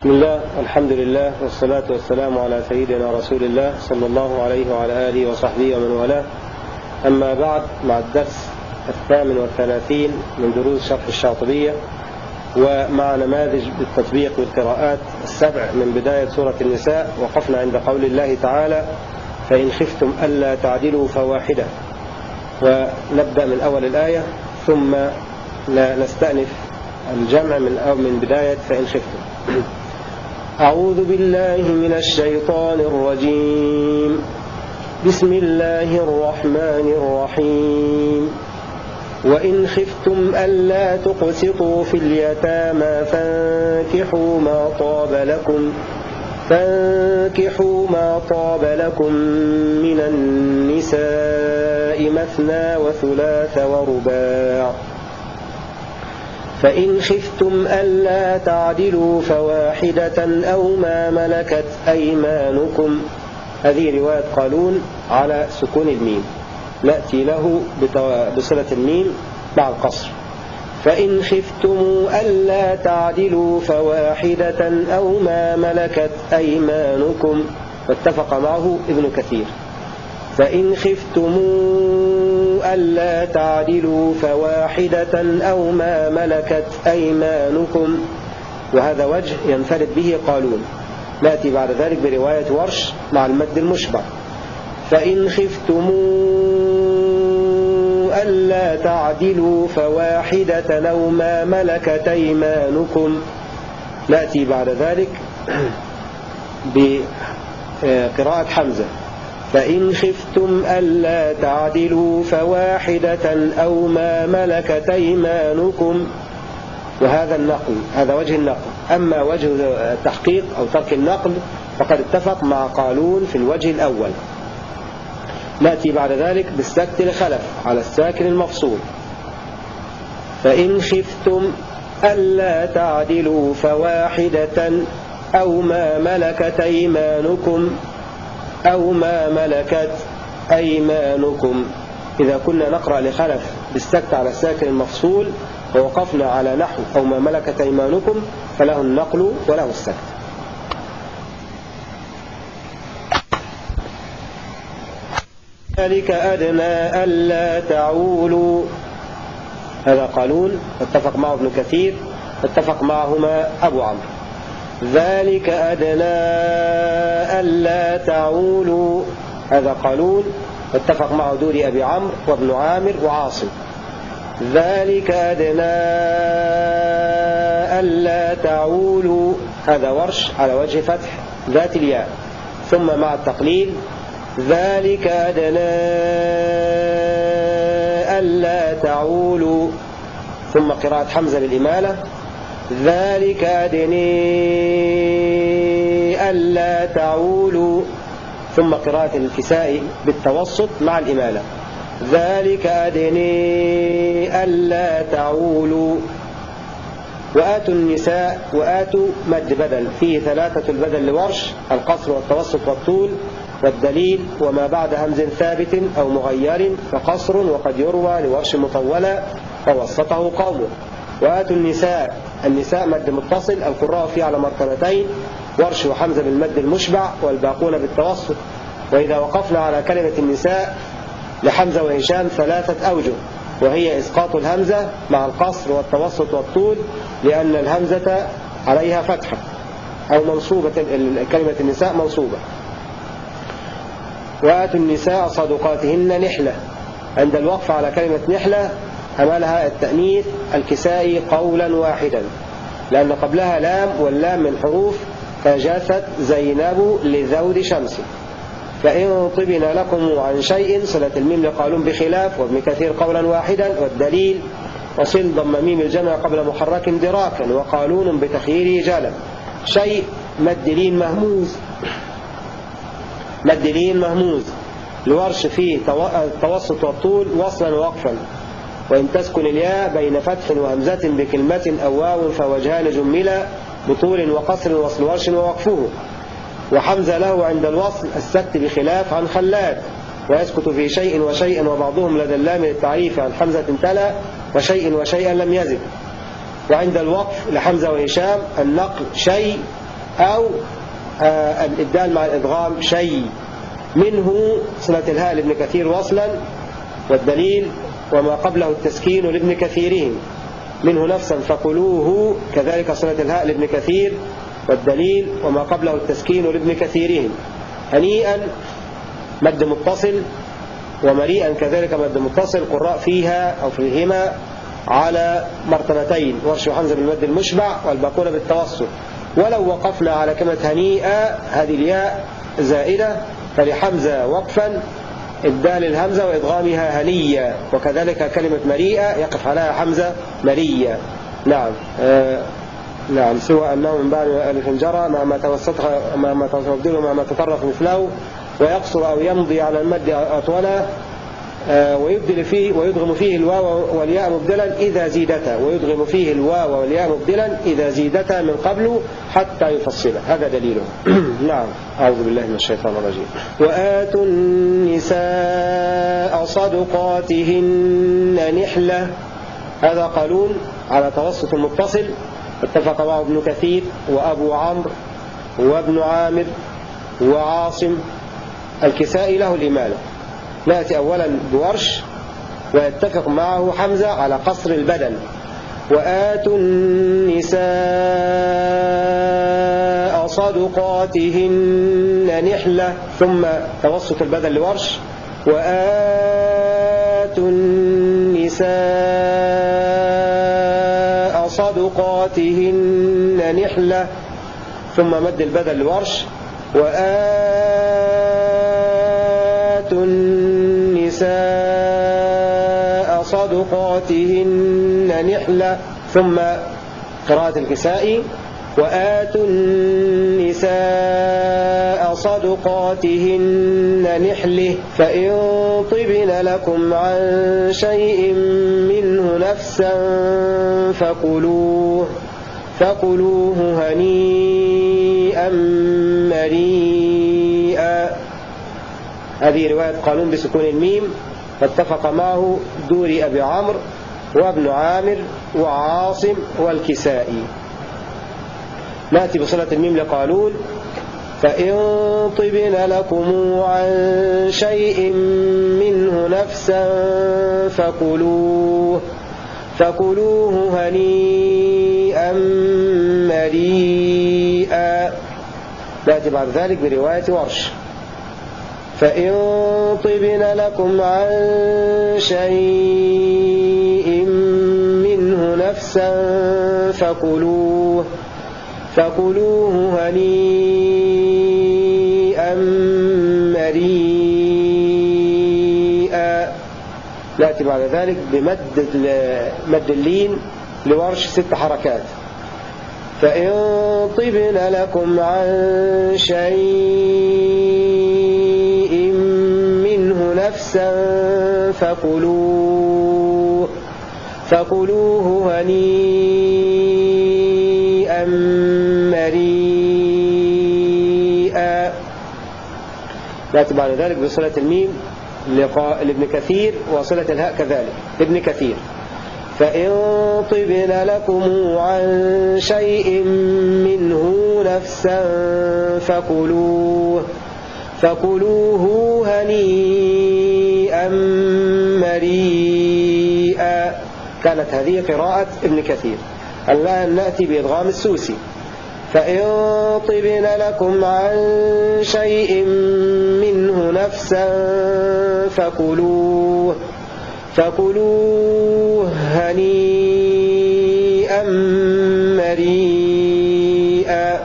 بسم الله الحمد لله والصلاة والسلام على سيدنا رسول الله صلى الله عليه وعلى آله وصحبه ومن والاه. أما بعد مع الدرس الثامن والثلاثين من دروس شرح الشاطبية ومع نماذج بالتطبيق والقراءات السبع من بداية سورة النساء وقفنا عند قول الله تعالى فإن خفتم ألا تعدلوا فواحدة ونبدأ من أول الآية ثم نستأنف الجمع من أو من بداية فإن خفتم أعوذ بالله من الشيطان الرجيم. بسم الله الرحمن الرحيم. وإن خفتم ألا تقسطوا في اليتامى فانكحوا ما طاب لكم فانكحوا ما طاب لكم من النساء مثنى وثلاث ورباع. فإن خفتم ألا تعدلوا فواحدة أو ما ملكت أيمانكم. هذه رواية قالون على سكون الميم. نأتي له بصلة الميم مع القصر. فإن خفتم ألا تعدلوا فواحدة أو ما ملكت أيمانكم. واتفق معه ابن كثير. فإن خفتم ألا تعدلوا فواحدة أو ما ملكت أيمانكم. وهذا وجه ينفرد به قالون. نأتي بعد ذلك برواية ورش مع المد المشبع. فإن خفتم ألا تعدلوا فواحدة أو ما ملكت أيمانكم. نأتي بعد ذلك بقراءة حمزة. فإن خفتم ألا تعدلوا فواحدة أو ما ملكت أيمانكم. وهذا النقل هذا وجه النقل. أما وجه التحقيق أو ترك النقل فقد اتفق مع قالون في الوجه الأول. نأتي بعد ذلك بالسكت لخلف على الساكن المفصول. فإن خفتم ألا تعدلوا فواحدة أو ما ملكت أيمانكم. أو ما ملكت أيمانكم. إذا كنا نقرأ لخلف بالسكت على الساكن المفصول ووقفنا على نحو أو ما ملكت أيمانكم فله النقل وله السكت. ذلك أدنى ألا تعولوا. هذا قالون اتفق معه ابن كثير اتفق معهما أبو عمرو. ذلك أدنى ألا تعولوا. هذا قالون اتفق معه دوري أبي عمرو وابن عامر وعاصم. ذلك أدنى ألا تعولوا. هذا ورش على وجه فتح ذات الياء. ثم مع التقليل ذلك أدنى ألا تعولوا. ثم قراءة حمزة للإمالة. ذلك أدني ألا تعولوا. ثم قراءة الكساء بالتوسط مع الإمالة. ذلك أدني ألا تعولوا. وآتوا النساء وآتوا مد بدل فيه ثلاثة البدل لورش القصر والتوسط والطول والدليل وما بعد همز ثابت أو مغير فقصر وقد يروى لورش مطولة فوسطه قومه. وآتوا النساء. النساء مد متصل القراء فيه على مرتبتين ورش وحمزة بالمد المشبع والباقون بالتوسط. وإذا وقفنا على كلمة النساء لحمزة وهشام ثلاثة أوجه وهي إسقاط الهمزة مع القصر والتوسط والطول لأن الهمزة عليها فتحة أو منصوبة كلمة النساء منصوبة. وآتوا النساء صدقاتهن نحلة. عند الوقف على كلمة نحلة حملها التأنيث الكسائي قولا واحدا لأن قبلها لام واللام من حروف فجاثت زينب لذود شمس. فإن طبن لكم عن شيء صلة الميم لقالون بخلاف وابن كثير قولا واحدا والدليل وصل ضم ميم الجمع قبل محرك دراكا وقالون بتخييره جالا. شيء مد لين مهموز؟ مد لين مهموز؟ الورش فيه التوسط والطول وصلا ووقفا وإن تسكن الياء بين فتح وهمزة بكلمة أو واو فوجهان جملا بطول وقصر وصل ورش ووقفه. وحمزة له عند الوصل السكت بخلاف عن خلاد ويسكت في شيء وشيء وبعضهم لدى اللام للتعريف عن حمزة تلا وشيء وشيئا لم يزد. وعند الوقف لحمزة وهشام النقل شيء أو آه، الإبدال مع الإدغام شيء. منه صلة الهاء لابن كثير وصلا والدليل وما قبله التسكين لابن كثيرهم منه نفسا فقلوه كذلك صلة الهاء لابن كثير والدليل وما قبله التسكين لابن كثيرهم هنيئا مد متصل ومريئا كذلك مد متصل قراء فيها أو فيهما على مرتبتين. ورش وحمزة بالمد المشبع والباقون بالتوسط. ولو وقفنا على كلمة هنيئة هذه الياء زائدة فلحمزة وقفا إبدال الهمزة وإضغامها هنية وكذلك كلمة مريئة يقف عليها حمزة مرية نعم. آه نعم. سوى أنه من بعد ألف جرى مع ما توسطها مع ما توسطه مع ما تطرف مثله ويقصر أو يمضي على المد أطولا آه، ويبدل فيه ويدغم فيه الواو والياء مبدلا إذا زيدتا. ويدغم فيه الواو والياء مبدلا إذا زيدتا من قبل حتى يفصله. هذا دليله. نعم. أعوذ بالله من الشيطان الرجيم. وآتوا النساء صدقاتهن نحلة. هذا قانون على توسط المتصل اتفق معه ابن كثير وأبو عمرو وابن عامر وعاصم. الكسائي له الإمالة. نأتي أولا بورش ويتفق معه حمزة على قصر البدن. وآتوا النساء صدقاتهن نحلة. ثم توسط البدن لورش. وآتوا النساء صدقاتهن نحلة. ثم مد البدن لورش. وآتوا النساء صدقاتهن نحلة. ثم قراءة الكسائي وآتوا النساء صدقاتهن نحلة فإن طبن لكم عن شيء منه نفسا فكلوه فكلوه هنيئا مريئا. هذه رواية قانون بسكون الميم فاتفق معه دوري أبي عمرو وابن عامر وعاصم والكسائي. نأتي بصلة الميم لقالون فإن طبن لكم عن شيء منه نفسا فكلوه فكلوه هنيئا مريئا. نأتي بعد ذلك برواية ورش فإن طبن لكم عن شيء منه نفسا فكلوه فكلوه هنيئا مريئا. نأتي بعد ذلك بمد مد اللين لورش ست حركات. فإن طبن لكم عن شيء نفسا فكلوه فكلوه هنيئا مريئا. نأتي بعد ذلك بصلة الميم لابن كثير وصلة الهاء كذلك ابن كثير. فإن طبن لكم عن شيء منه نفسا فكلوه فكلوه هنيئا. مريئا كانت هذه قراءة ابن كثير. الآن نأتي بإدغام السوسي. فإن طبن لكم عن شيء منه نفسا فكلوه فكلوه هنيئا مريئا.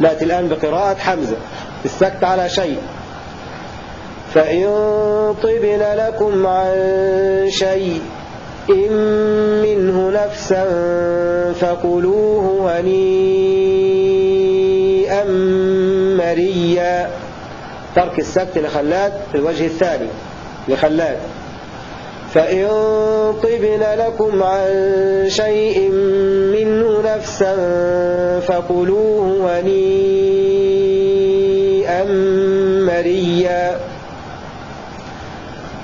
نأتي الآن بقراءة حمزة. السكت على شيء. فإن طبن لكم عن شيء إن منه نفسا فكلوه هنيئا مريا. ترك السكت لخلاد في الوجه الثاني لخلاد. فإن طبن لكم عن شيء منه نفسا فكلوه هنيئا مريا.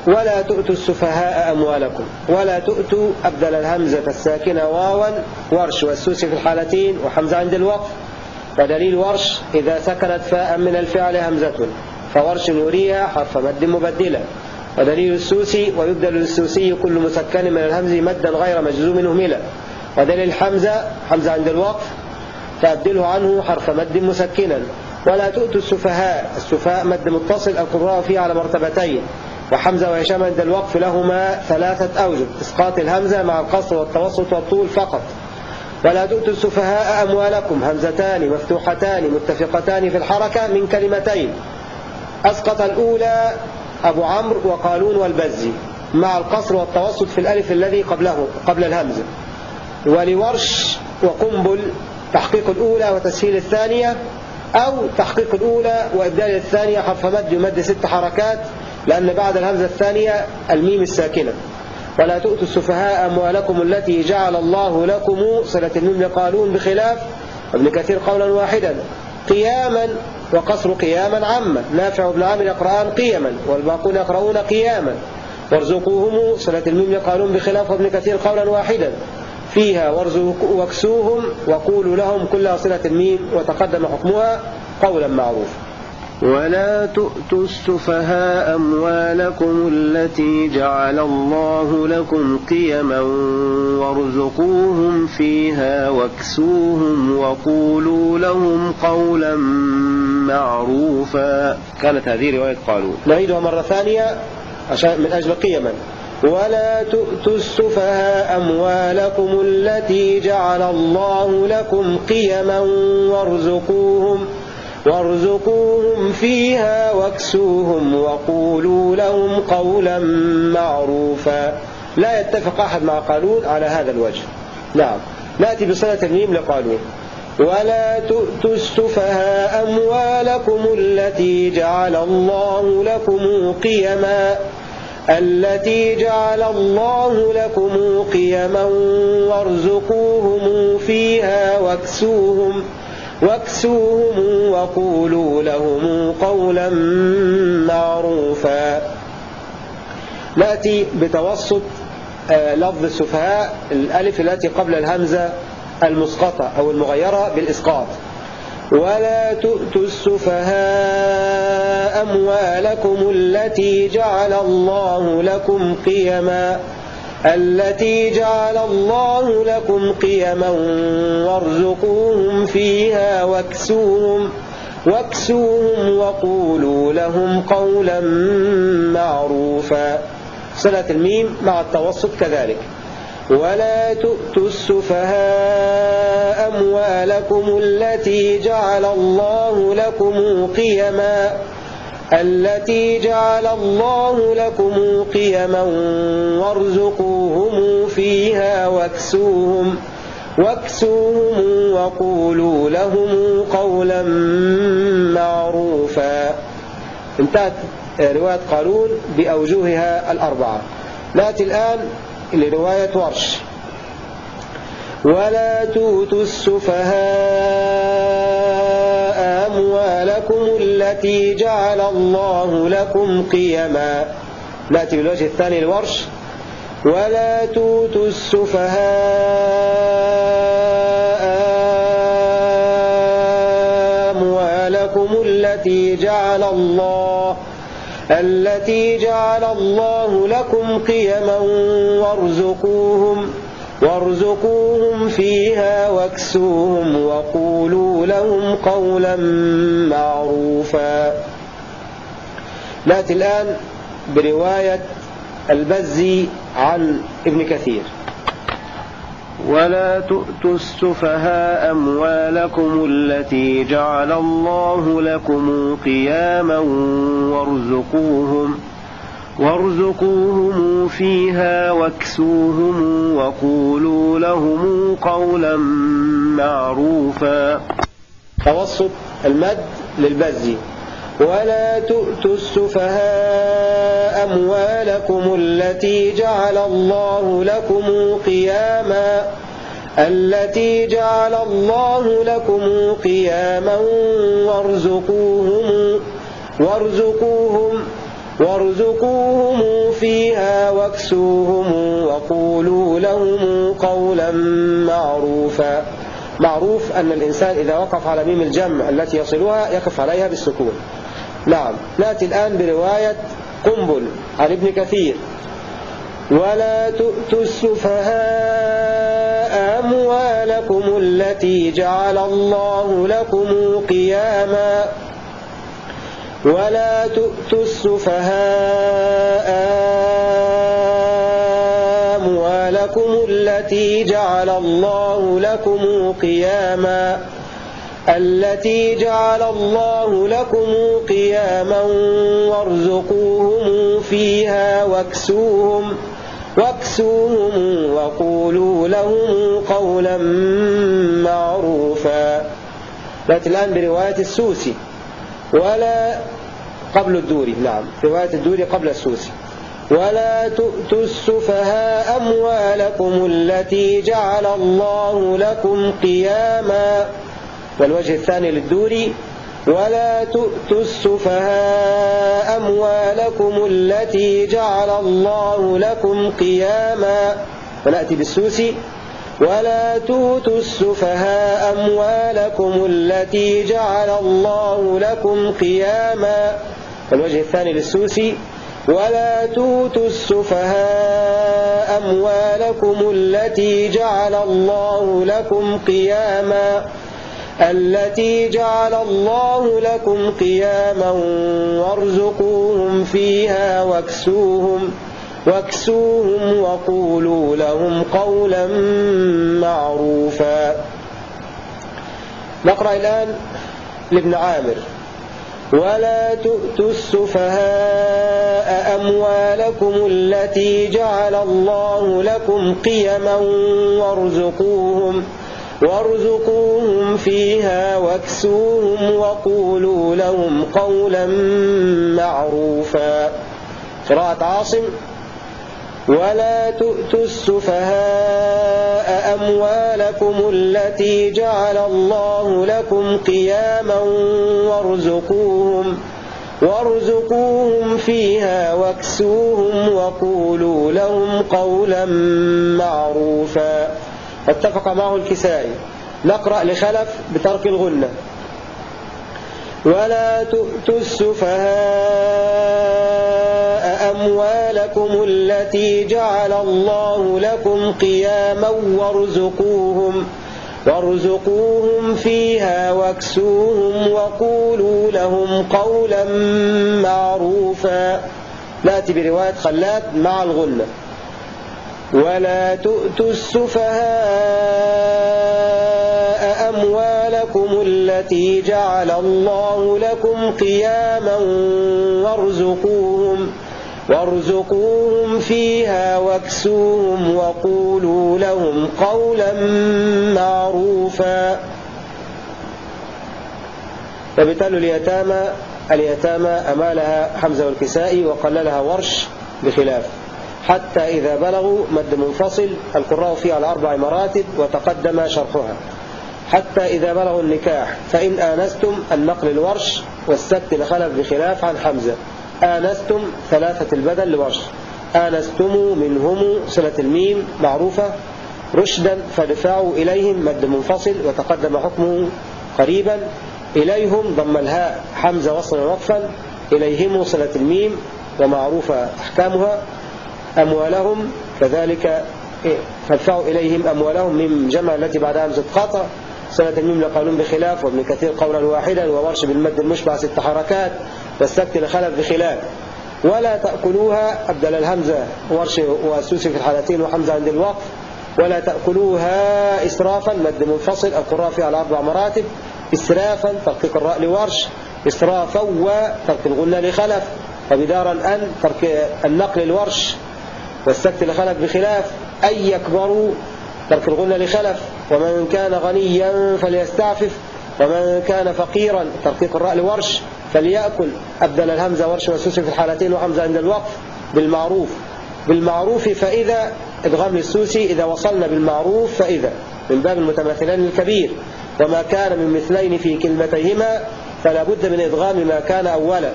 ولا تؤتوا السفهاء أموالكم ولا تؤتوا أبدل الهمزة الساكنة واوا ورش والسوسي في الحالتين وحمزة عند الوقف. ودليل ورش إذا سكنت فاء من الفعل همزة فورش يريها حرف مد مبدلا ودليل السوسي ويبدل للسوسي كل مسكن من الهمز مدا غير مجزوم هملا. ودليل حمزة حمزة عند الوقف فأبدله عنه حرف مد مسكنا. ولا تؤتوا السفهاء السفهاء مد متصل القراء فيه على مرتبتين. وحمزة وهشام عند الوقف لهما ثلاثة أوجه. إسقاط الهمزة مع القصر والتوسط والطول فقط. ولا تؤتوا السفهاء أموالكم. همزتان مفتوحتان متفقتان في الحركة من كلمتين. أسقط الأولى أبو عمرو وقالون والبزي مع القصر والتوسط في الألف الذي قبله قبل الهمزة ولورش وقنبل تحقيق الأولى وتسهيل الثانية أو تحقيق الأولى وإبدال الثانية حرف مد يمد ست حركات لأن بعد الهمزة الثانية الميم الساكنة. ولا تؤتوا السفهاء أموالكم التي جعل الله لكم. صلة الميم لقالون بخلاف. ابن كثير قولا واحدا. قياما وقصر قياما عما نافع بن عامر يقرآن قيما والباقون يقرؤون قياما. وارزقوهم. صلة الميم لقالون بخلاف. ابن كثير قولا واحدا. فيها واكسوهم. وقولوا لهم كلها صلة الميم وتقدم حكمها قولا معروفا. ولا تؤتوا السفهاء أموالكم التي جعل الله لكم قيما وارزقوهم فيها واكسوهم وقولوا لهم قولا معروفا. كانت هذه رواية قالوا. نعيدها مرة ثانية عشان من أجل قيما. ولا تؤتوا السفهاء أموالكم التي جعل الله لكم قيما وارزقوهم وارزقوهم فيها واكسوهم وقولوا لهم قولا معروفا. لا يتفق أحد مع قالون على هذا الوجه. نعم. نأتي بصلة الميم لقالون. ولا تؤتوا السفهاء أموالكم التي جعل الله لكم قيما. التي جعل الله لكم قيما وارزقوهم فيها واكسوهم. واكسوهم وقولوا لهم قولا معروفا. نأتي بتوسط آه، لفظ السفهاء الألف التي قبل الهمزة المسقطة أو المغيرة بالإسقاط. ولا تؤتوا السفهاء أموالكم التي جعل الله لكم قيما. التي جعل الله لكم قيما وارزقوهم فيها واكسوهم واكسوهم وقولوا لهم قولا معروفا. صلة الميم مع التوسط كذلك. ولا تؤتوا السفهاء أموالكم التي جعل الله لكم قيما. التي جعل الله لكم قيما وارزقوهم فيها واكسوهم واكسوهم وقولوا لهم قولا معروفا. انتهت رواية قارون بأوجهها الأربعة. نأتي الآن لرواية ورش. ولا توتوا السفهاء أموالكم التي جعل الله لكم قيما. نأتي بالوجه الثاني الورش ولا توتوا السفهاء أموالكم التي جعل الله التي جعل الله لكم قيما وارزقوهم وارزقوهم فيها واكسوهم وقولوا لهم قولا معروفا. نأتي الآن برواية البزي عن ابن كثير. ولا تؤتوا السفهاء أموالكم التي جعل الله لكم قياما وارزقوهم وارزقوهم فيها واكسوهم وقولوا لهم قولا معروفا. توسط المد للبزي ولا تؤتوا السفهاء أموالكم التي جعل الله لكم قياما التي جعل الله لكم قياما وارزقوهم وارزقوهم وارزقوهم فيها واكسوهم وقولوا لهم قولا معروفا. معروف أن الإنسان إذا وقف على ميم الجمع التي يصلها يقف عليها بالسكون. نعم. نأتي الآن برواية قنبل عن ابن كثير. ولا تؤتوا السفهاء أموالكم التي جعل الله لكم قياما. ولا تؤتوا السفهاء أموالكم التي جعل الله لكم قياما التي جعل الله لكم قياما وارزقوهم فيها واكسوهم واكسوهم وقولوا لهم قولا معروفا. نأتي الآن برواية السوسي ولا قبل الدوري نعم رواية الدوري قبل السوسي. ولا تؤتوا السفهاء أموالكم التي جعل الله لكم قياما. والوجه الثاني للدوري ولا تؤتوا السفهاء أموالكم التي جعل الله لكم قياما. ونأتي بالسوسي ولا توتوا السفهاء أموالكم التي جعل الله لكم قياما. الوجه الثاني للسوسي ولا توتوا السفهاء أموالكم التي جعل الله لكم قياما التي جعل الله لكم قياما وارزقوهم فيها واكسوهم واكسوهم وقولوا لهم قولا معروفا نقرأ الآن لابن عامر. ولا تؤتوا السفهاء أموالكم التي جعل الله لكم قيما وارزقوهم وارزقوهم فيها واكسوهم وقولوا لهم قولا معروفا. قراءة عاصم. ولا تؤتوا السفهاء أموالكم التي جعل الله لكم قياما وارزقوهم وارزقوهم فيها واكسوهم وقولوا لهم قولا معروفا. اتفق معه الكسائي. نقرأ لخلف بترك الغنة. ولا تؤتوا السفهاء أموالكم التي جعل الله لكم قياما وارزقوهم. وارزقوهم فيها واكسوهم وقولوا لهم قولا معروفا. نأتي برواية خلات مع الغنة ولا تؤتوا السفهاء أموالكم التي جعل الله لكم قياما وارزقوهم. وارزقوهم فيها واكسوهم وقولوا لهم قولا معروفا. وبالتالي اليتامى اليتامى أمالها حمزة والكسائي وقللها ورش بخلاف. حتى إذا بلغوا مد منفصل القراء فيه على أربع مراتب وتقدم شرحها. حتى إذا بلغوا النكاح فإن آنستم النقل الورش والسكت لخلف بخلاف عن حمزة. آنستم ثلاثة البدل لورش. آنستم منهم صلة الميم معروفة. رشدا فدفعوا إليهم مد منفصل وتقدم حكمه قريبا. إليهم ضم الهاء حمزة وصلا وقفا. إليهم صلة الميم ومعروفة أحكامها. أموالهم كذلك فادفعوا إليهم أموالهم من جمع التي بعدها همزة قطع سنة الميم لقانون بخلاف وابن كثير قولا واحدا وورش بالمد المشبع ست حركات. والسكت لخلف بخلاف. ولا تأكلوها أبدل الهمزة ورش وسوسي في الحالتين وحمزة عند الوقف. ولا تأكلوها إسرافا مد منفصل القراء فيها على أربع مراتب. إسرافا ترقيق الراء لورش. إسرافا وترك الغنة لخلف. وبدارا أن ترك النقل الورش والسكت لخلف بخلاف. أن يكبروا ترك الغنة لخلف. ومن كان غنيا فليستعفف. ومن كان فقيرا ترقيق الراء لورش فليأكل. أبدل الهمزة ورش والسوسي في الحالتين وحمزة عند الوقف بالمعروف. بالمعروف فإذا إدغام للسوسي إذا وصلنا بالمعروف فإذا. من باب المتماثلين الكبير. وما كان من مثلين في كلمتيهما فلا بد من إدغام ما كان أولا.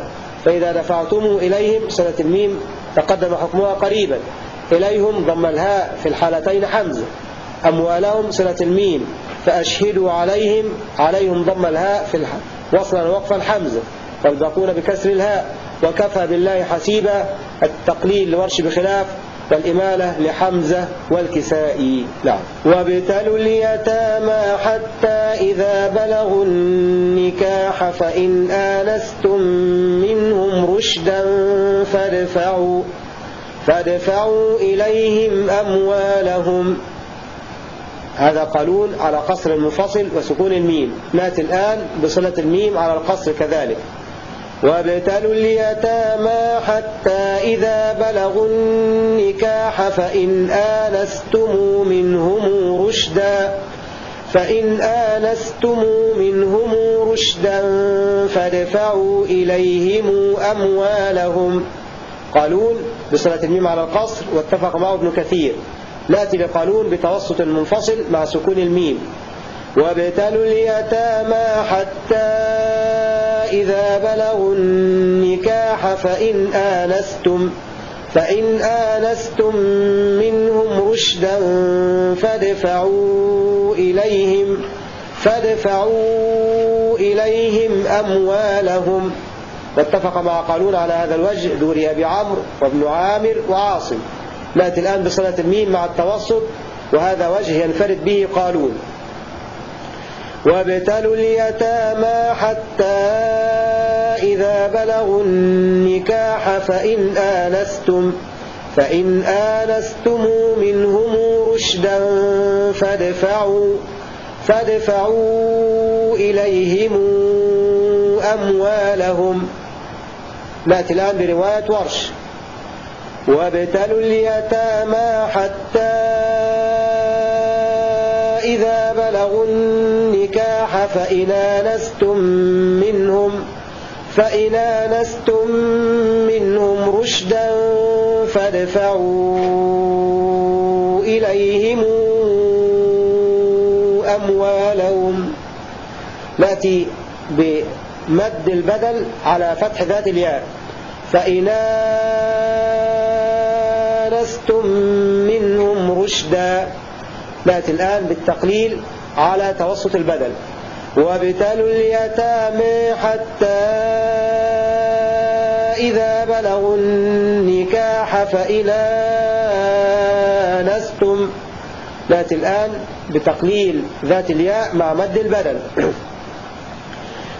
فإذا دفعتم إليهم سنة الميم تقدم حكمها قريبا. إليهم ضم الهاء في الحالتين حمزة. أموالهم صلة الميم فأشهدوا عليهم عليهم ضم الهاء في الحق وصلا وقف الحمزة والباقون بكسر الهاء وكفى بالله حسيبا التقليل لورش بخلاف والإمالة لحمزة والكسائي نعم. وابتلوا اليتامى حتى إذا بلغوا النكاح فإن آنستم منهم رشدا فادفعوا فادفعوا إليهم أموالهم. هذا قالون على قصر المنفصل وسكون الميم. ناتي الآن بصلة الميم على القصر كذلك. وابتلوا اليتامى حتى إذا بلغوا النكاح فإن آنستم منهم رشدا. فإن آنستم منهم رشدا فادفعوا إليهم أموالهم. قالون بصلة الميم على القصر واتفق معه ابن كثير. نأتي لقانون بتوسط المنفصل مع سكون الميم. وابتلوا اليتامى حتى إذا بلغوا النكاح فإن آنستم فإن آنستم منهم رشدا فادفعوا إليهم فادفعوا إليهم أموالهم. واتفق مع قانون على هذا الوجه ذوري أبي عمرو وابن عامر وعاصم. نأتي الآن بصلاة الميم مع التوسط وهذا وجه ينفرد به قالون. وابتلوا اليتامى حتى إذا بلغوا النكاح فإن آنستم فإن آنستم منهم رشدا فادفعوا فادفعوا إليهم أموالهم. نأتي الآن برواية ورش وابتلوا اليتامى حتى إذا بلغوا النكاح فإن آنستم منهم فإن آنستم منهم رشدا فادفعوا إليهم أموالهم. نأتي بمد البدل على فتح ذات الياء. فإن آنستم منهم رشدا. نأتي الآن بالتقليل على توسط البدل. وابتلوا اليتامى حتى إذا بلغوا النكاح فإن آنستم نأتي الآن بتقليل ذات الياء مع مد البدل.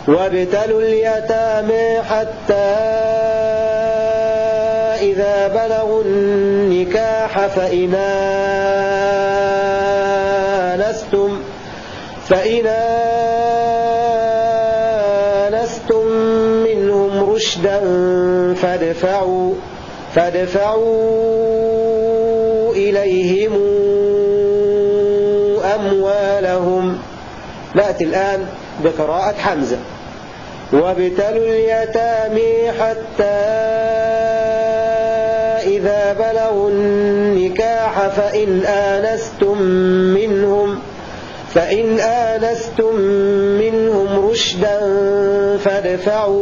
وابتلوا اليتامى حتى إذا بلغوا النكاح فإن آنستم فإن آنستم منهم رشدا فادفعوا فادفعوا إليهم أموالهم نأتي الآن بقراءة حمزة. وابتلوا اليتامى حتى إذا بلغوا النكاح فإن آنستم منهم فإن آنستم منهم رشدا فادفعوا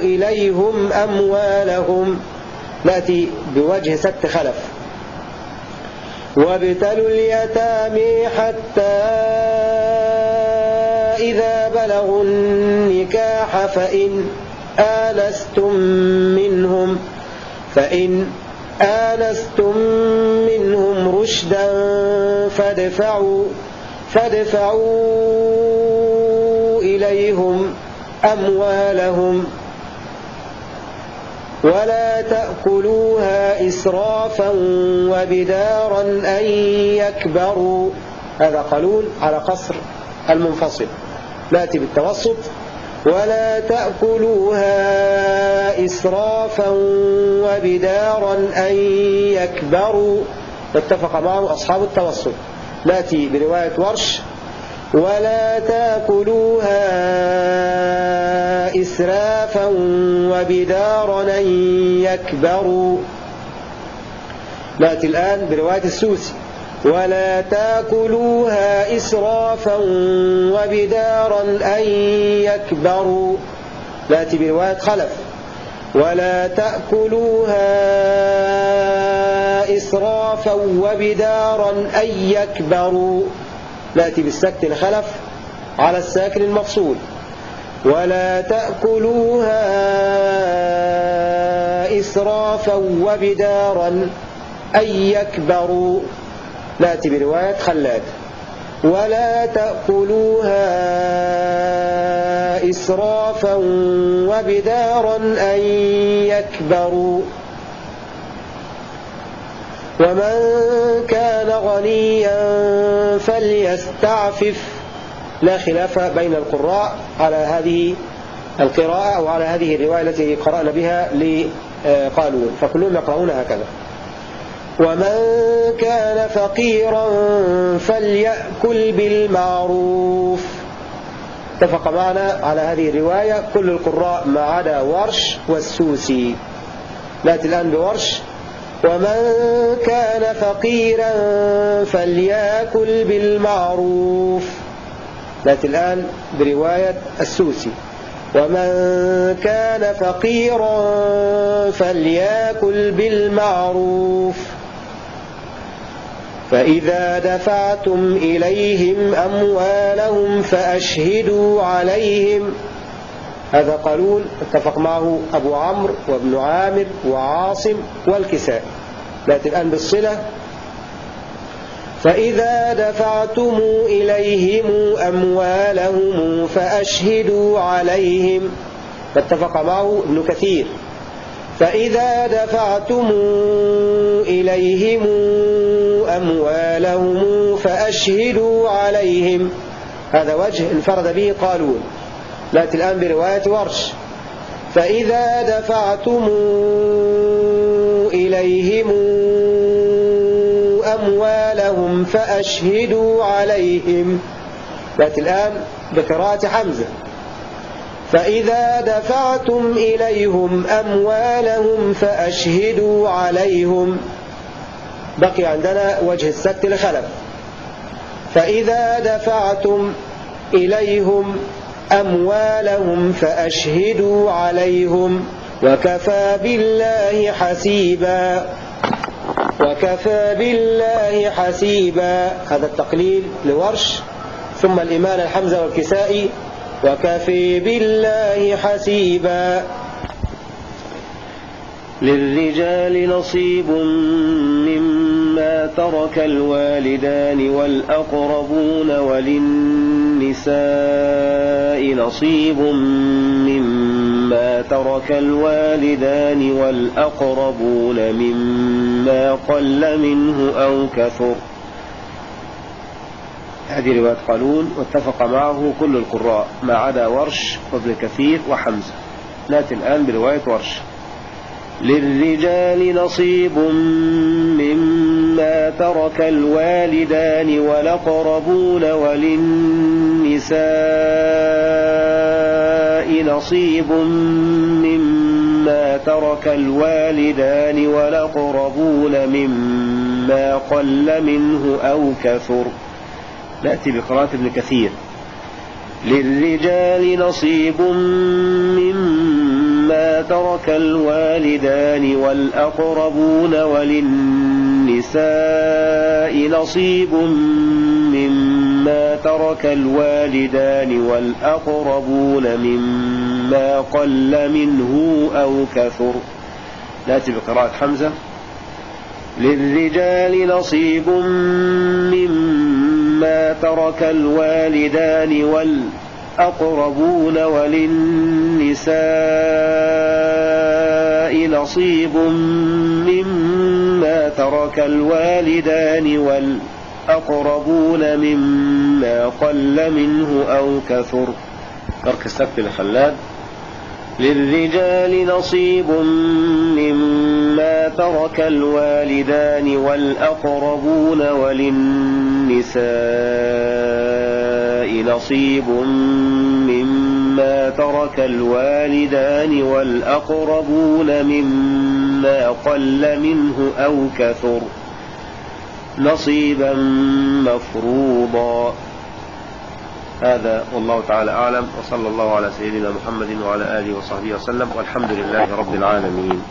إليهم أموالهم. نأتي بوجه ست خلف. وابتلوا اليتامى حتى إذا بلغوا النكاح فإن آنستم منهم فإن آنستم منهم رشدا فادفعوا فادفعوا إليهم أموالهم ولا تأكلوها إسرافا وبدارا أن يكبروا. هذا قانون على قصر المنفصل. نأتي بالتوسط ولا تأكلوها إسرافا وبدارا أن يكبروا. اتفق معه أصحاب التوسط نأتي برواية ورش. ولا تأكلوها إسرافا وبدارا أن يكبروا. نأتي الآن برواية السوسي. ولا تاكلوها إسرافا وبدارا أن يكبروا. نأتي برواية خلف. ولا تأكلوها إسرافا وبدارا أن يكبروا. نأتي بالسكت الخلف على الساكن المفصول. ولا تأكلوها إسرافا وبدارا أن يكبروا. نأتي برواية خلاد. ولا تأكلوها إسرافا وبدارا أن يكبروا. ومن كان غنيا فليستعفف. لا خلاف بين القراء على هذه القراءة أو على هذه الرواية التي قرأنا بها لقالون. فكلهم يقرؤون هكذا. ومن كان فقيرا فليأكل بالمعروف. اتفق معنا على هذه الرواية كل القراء ما عدا ورش والسوسي. نأتي الآن بورش. ومن كان فقيرا فليأكل بالمعروف. نأتي الآن برواية السوسي. ومن كان فقيرا فليأكل بالمعروف. فإذا دفعتم إليهم أموالهم فأشهدوا عليهم. هذا قالون اتفق معه أبو عمرو وابن عامر وعاصم والكساء نأتي الآن بالصلة. فإذا دفعتم إليهم أموالهم فأشهدوا عليهم. فاتفق معه ابن كثير. فإذا دفعتم إليهم أموالهم فأشهدوا عليهم. هذا وجه انفرد به قالون نأتي الآن برواية ورش. فإذا دفعتم إليهم أموالهم فأشهدوا عليهم. نأتي الآن بقراءة حمزة. فإذا دفعتم إليهم أموالهم فأشهدوا عليهم. بقي عندنا وجه السكت لخلف. فإذا دفعتم إليهم أموالهم فأشهدوا عليهم وكفى بالله حسيبا. وكفى بالله حسيبا. هذا التقليل لورش. ثم الإيمان الحمزة والكسائي. وكفي بالله حسيبا. للرجال نصيب مما ترك الوالدان والأقربون وللنساء نصيب مما ترك الوالدان والأقربون مما قل منه أو كثر. هذه رواية قالون واتفق معه كل القراء ما عدا ورش وابن كثير وحمزة. نأتي الآن برواية ورش. للرجال نصيب مما ترك الوالدان والأقربون وللنساء نصيب مما ترك الوالدان والأقربون مما قل منه أو كثر. نأتي بقراءة ابن كثير. للرجال نصيب مما ترك الوالدان والأقربون وللنساء نصيب مما ترك الوالدان والأقربون مما قل منه أو كثر. نأتي بقراءة حمزة. للرجال نصيب مما ترك الوالدان والأقربون وللنساء نصيب مما ترك الوالدان والأقربون مما قل منه أو كثر. ترك السبت لخلاد للرجال نصيب مما ترك الوالدان والأقربون وللنساء نصيب مما ترك الوالدان والأقربون مما قل منه أو كثر نصيبا مفروضا. هذا والله تعالى أعلم وصلى الله على سيدنا محمد وعلى آله وصحبه وسلم والحمد لله رب العالمين.